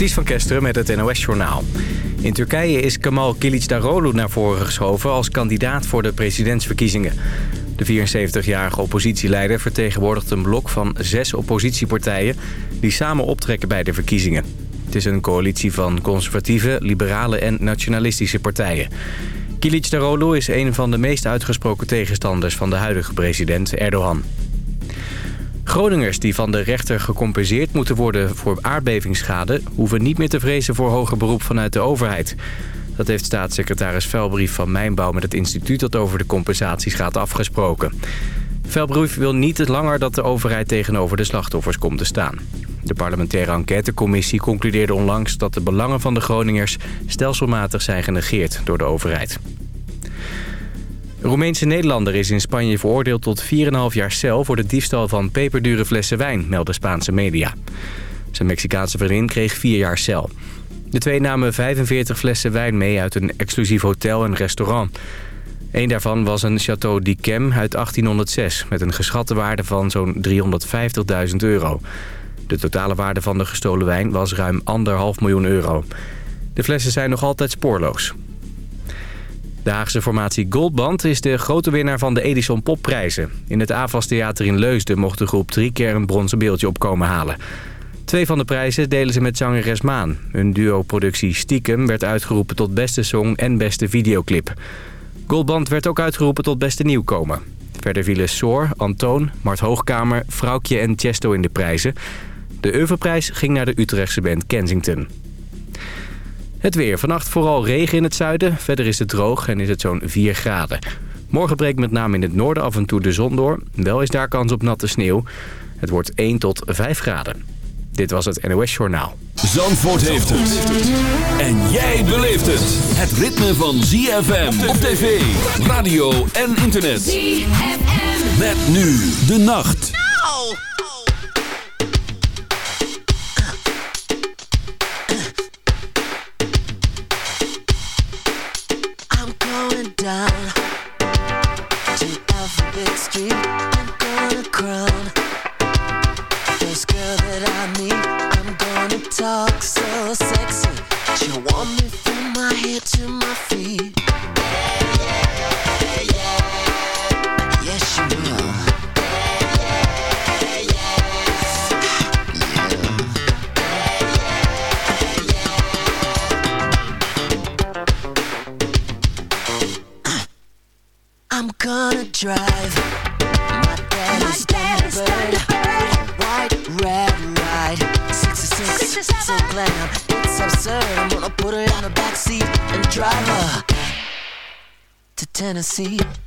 Ties van Kesteren met het NOS-journaal. In Turkije is Kemal Kılıçdaroğlu naar voren geschoven als kandidaat voor de presidentsverkiezingen. De 74-jarige oppositieleider vertegenwoordigt een blok van zes oppositiepartijen... die samen optrekken bij de verkiezingen. Het is een coalitie van conservatieve, liberale en nationalistische partijen. Kılıçdaroğlu is een van de meest uitgesproken tegenstanders van de huidige president Erdogan. Groningers die van de rechter gecompenseerd moeten worden voor aardbevingsschade... hoeven niet meer te vrezen voor hoger beroep vanuit de overheid. Dat heeft staatssecretaris Velbrief van Mijnbouw met het instituut dat over de compensaties gaat afgesproken. Velbrief wil niet langer dat de overheid tegenover de slachtoffers komt te staan. De parlementaire enquêtecommissie concludeerde onlangs dat de belangen van de Groningers stelselmatig zijn genegeerd door de overheid. Een Roemeense Nederlander is in Spanje veroordeeld tot 4,5 jaar cel... voor de diefstal van peperdure flessen wijn, melden Spaanse media. Zijn Mexicaanse vriendin kreeg 4 jaar cel. De twee namen 45 flessen wijn mee uit een exclusief hotel en restaurant. Een daarvan was een Château d'Yquem uit 1806... met een geschatte waarde van zo'n 350.000 euro. De totale waarde van de gestolen wijn was ruim 1,5 miljoen euro. De flessen zijn nog altijd spoorloos. De Haagse formatie Goldband is de grote winnaar van de Edison Popprijzen. In het AVAS Theater in Leusden mocht de groep drie keer een bronzen beeldje opkomen halen. Twee van de prijzen delen ze met zangeres Maan. Hun duo-productie Stiekem werd uitgeroepen tot beste song en beste videoclip. Goldband werd ook uitgeroepen tot beste nieuwkomer. Verder vielen Soor, Antoon, Mart Hoogkamer, Vrouwtje en Chesto in de prijzen. De Oeuvreprijs ging naar de Utrechtse band Kensington. Het weer. Vannacht vooral regen in het zuiden. Verder is het droog en is het zo'n 4 graden. Morgen breekt met name in het noorden af en toe de zon door. Wel is daar kans op natte sneeuw. Het wordt 1 tot 5 graden. Dit was het NOS Journaal. Zandvoort heeft het. En jij beleeft het. Het ritme van ZFM op tv, radio en internet. ZFM. Met nu de nacht. Down Tennessee.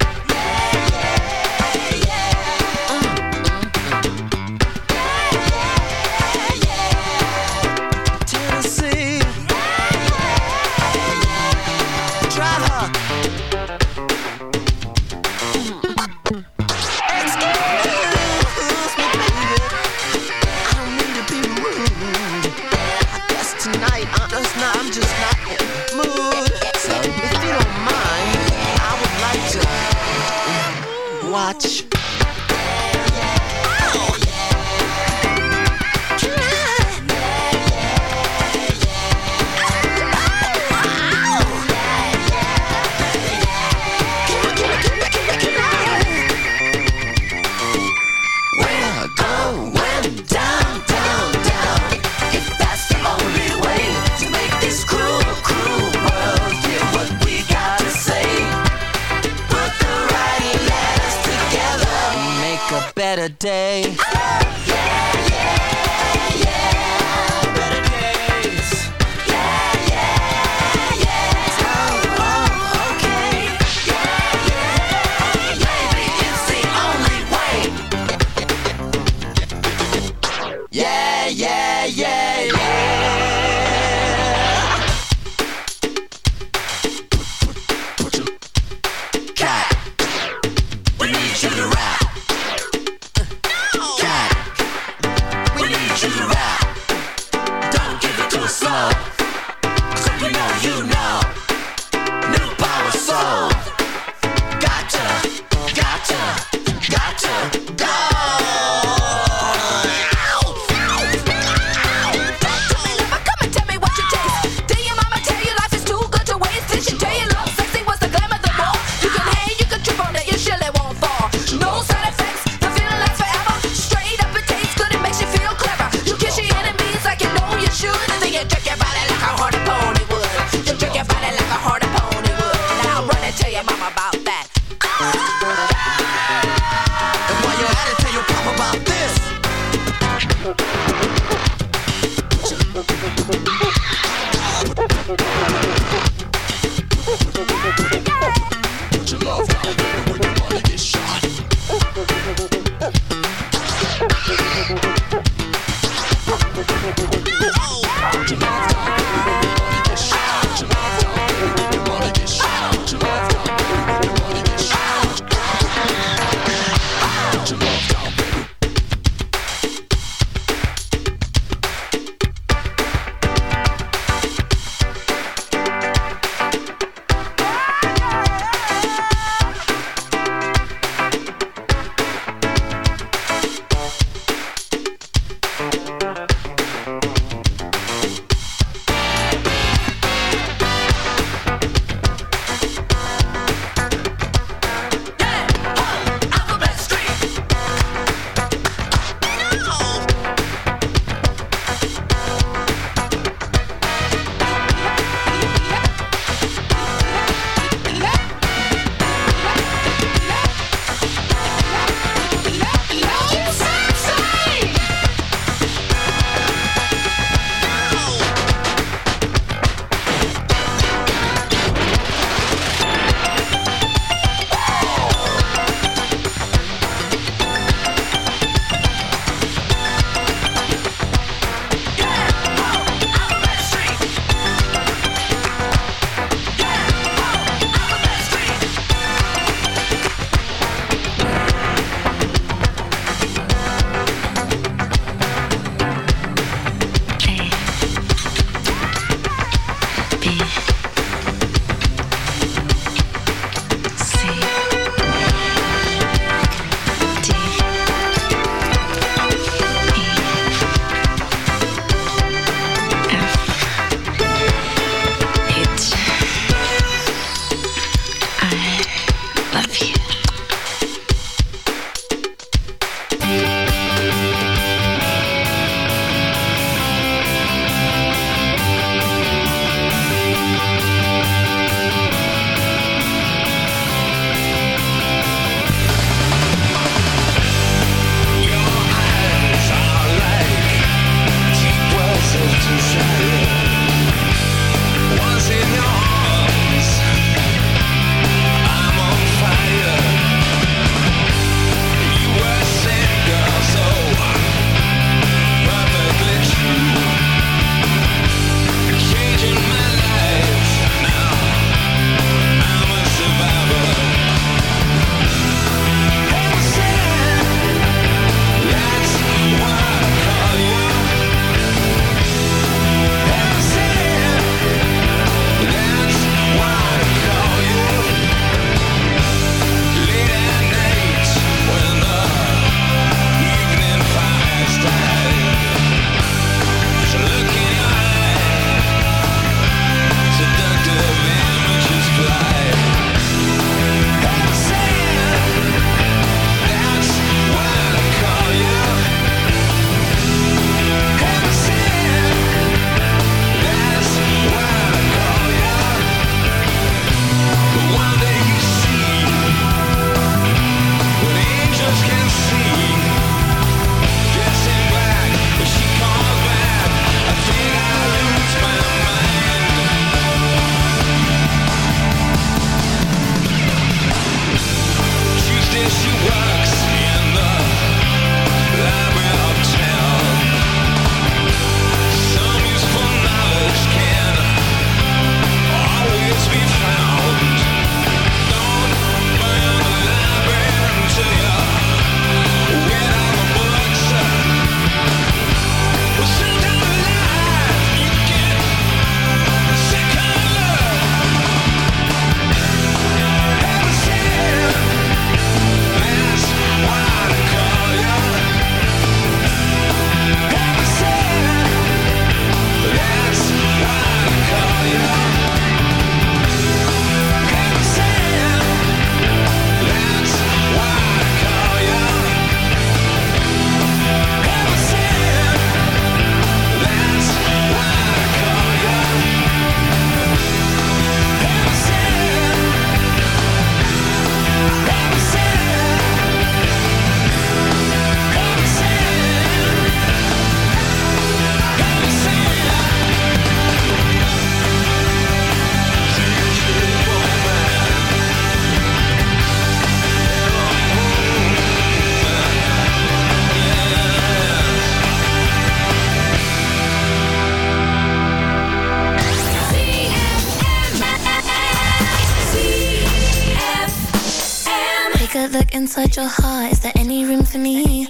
your heart, is there any room for me?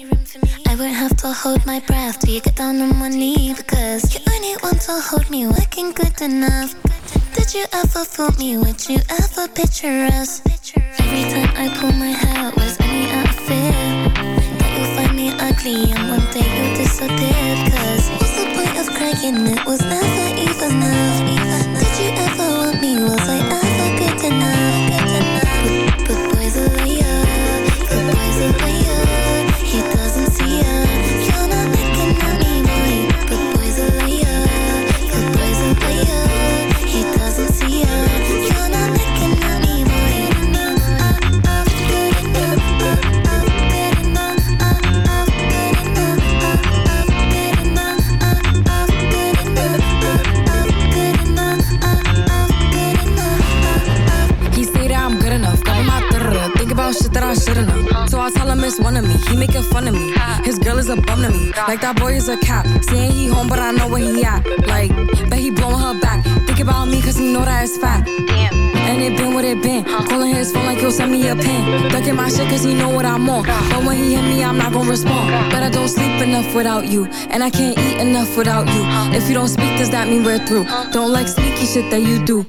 I won't have to hold my breath till you get down on one knee Because you only want to hold me working good enough Did you ever fool me, would you ever picture us? Every time I pull my hair, was any out? That you'll find me ugly and one day you'll disappear Cause what's the point of crying, it was never even enough Did you ever my shit cause he know what I'm on. But when he hit me, I'm not gonna respond. But I don't sleep enough without you. And I can't eat enough without you. If you don't speak, does that mean we're through? Don't like sneaky shit that you do.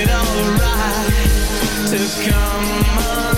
It alright to come undone.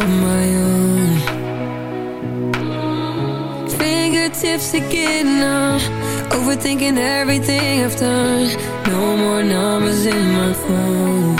on my own. Fingertips again numb. Overthinking everything I've done. No more numbers in my phone.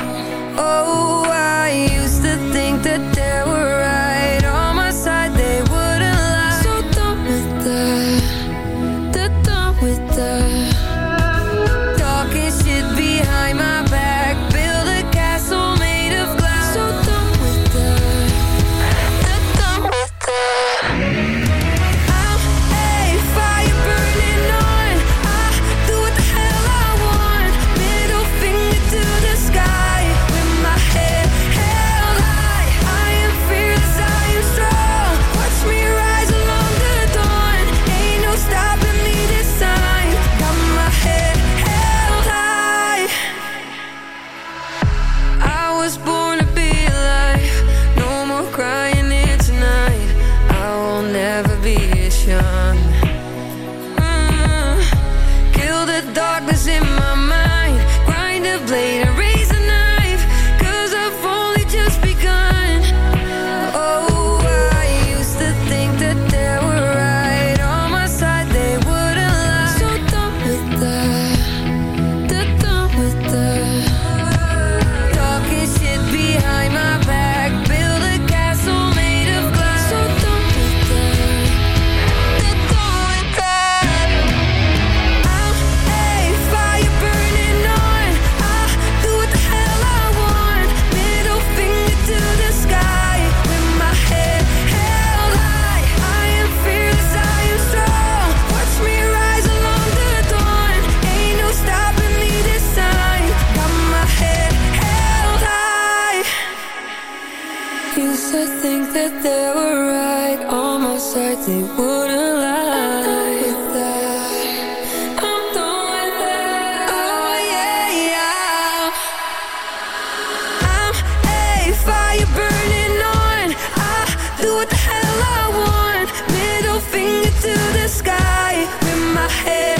finger to the sky. With my head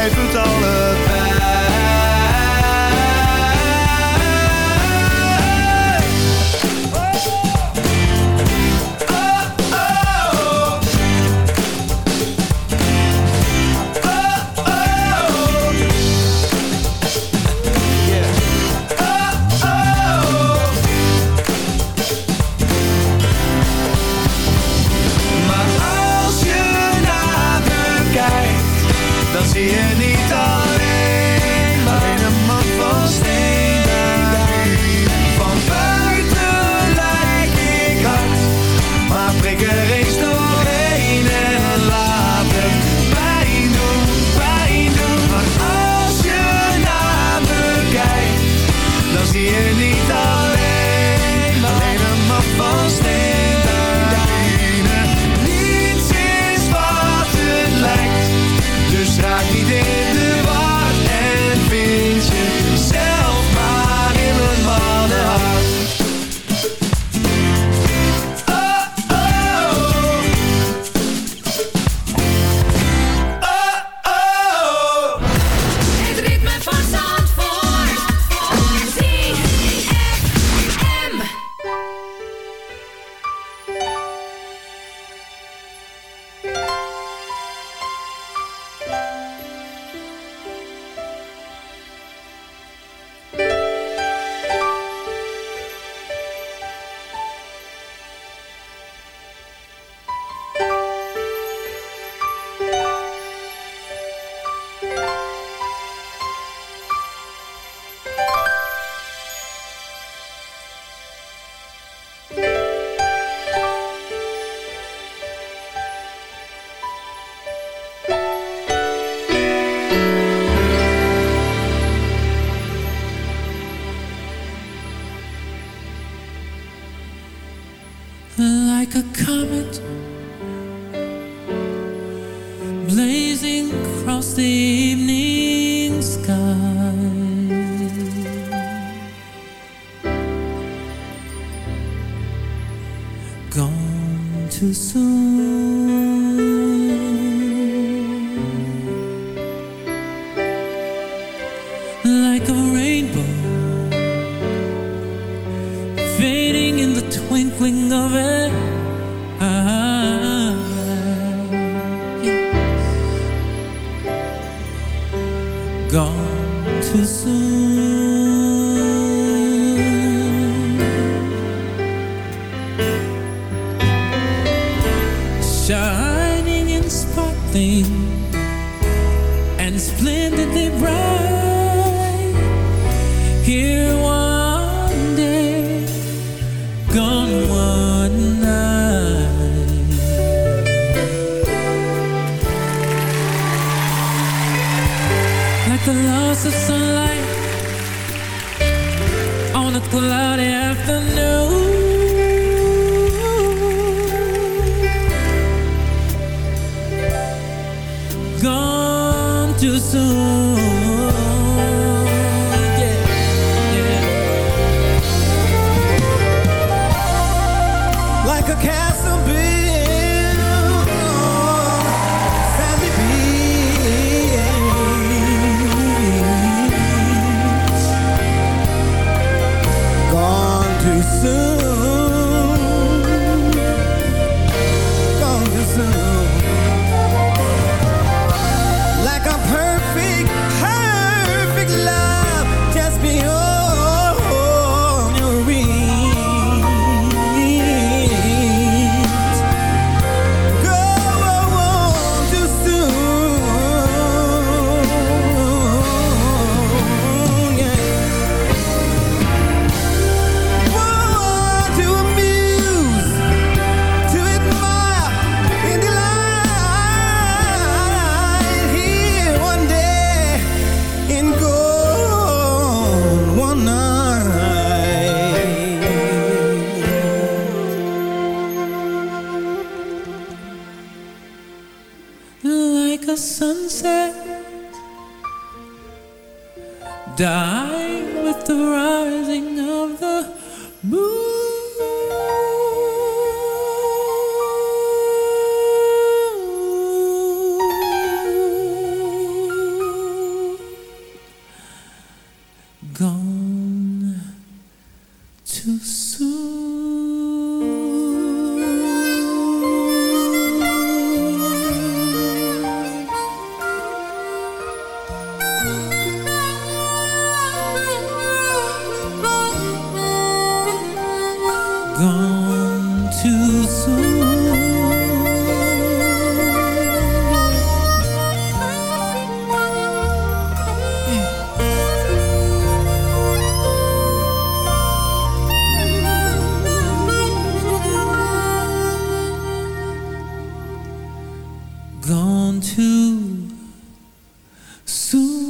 blijft het alles gone too soon.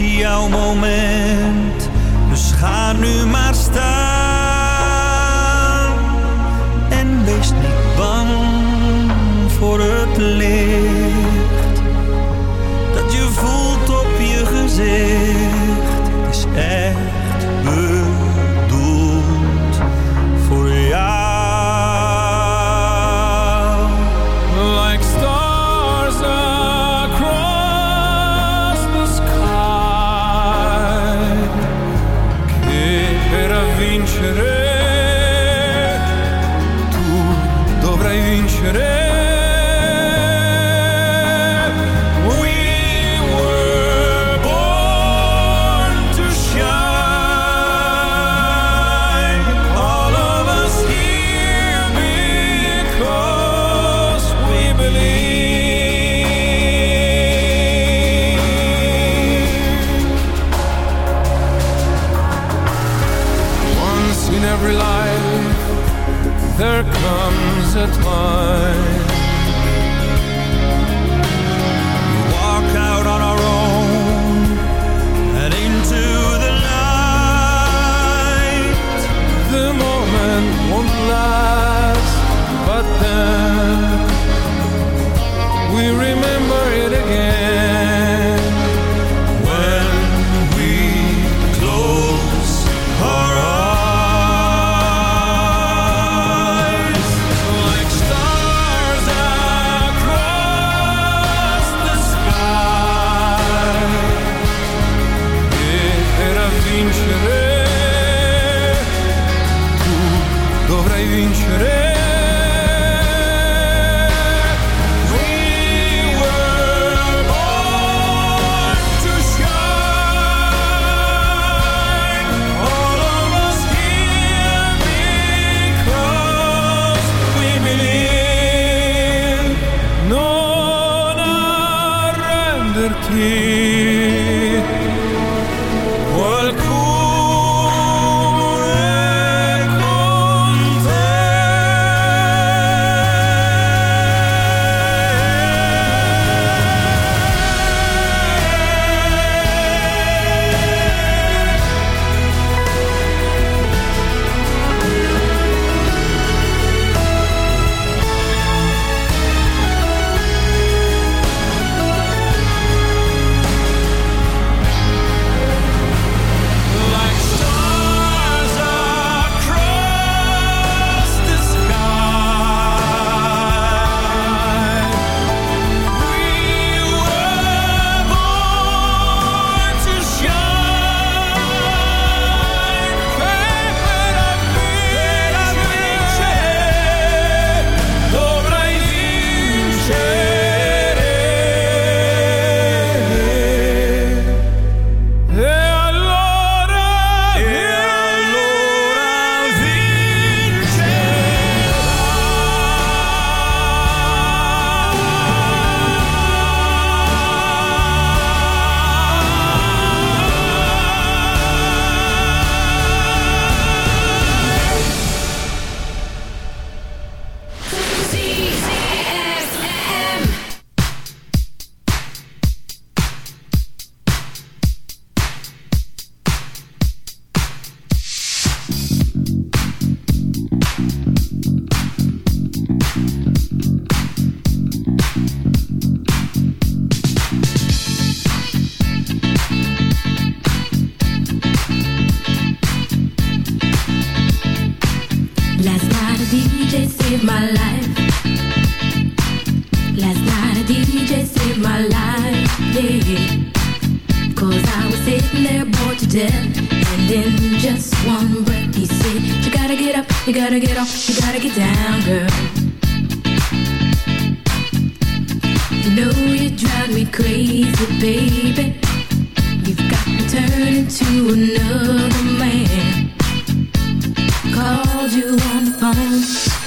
is jouw moment. Dus ga nu maar.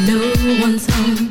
No one's home.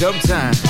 dumb time.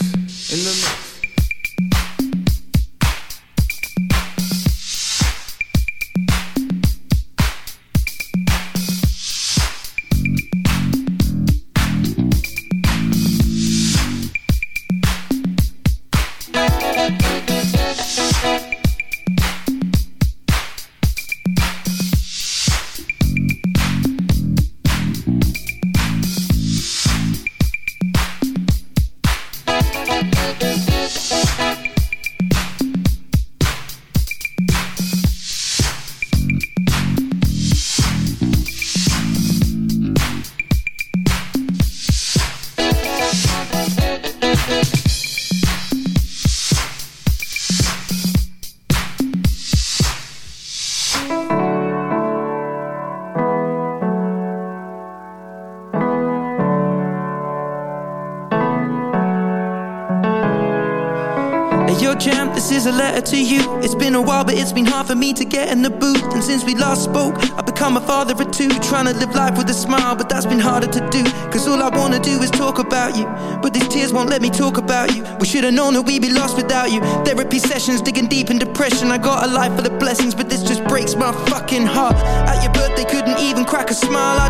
Trying to live life with a smile, but that's been harder to do. Cause all I wanna do is talk about you. But these tears won't let me talk about you. We should've known that we'd be lost without you. Therapy sessions, digging deep in depression. I got a life full of blessings, but this just breaks my fucking heart. At your birthday, couldn't even crack a smile. I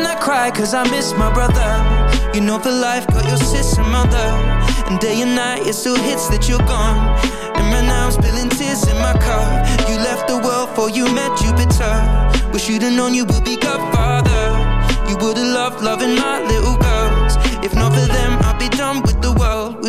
and I cry cause I miss my brother. You know for life got your sister mother. And day and night it still hits that you're gone. And right now I'm spilling tears in my car. You left the world for you met Jupiter. Wish you'd have known you would be godfather. You would have loved loving my little girls. If not for them, I'd be done with.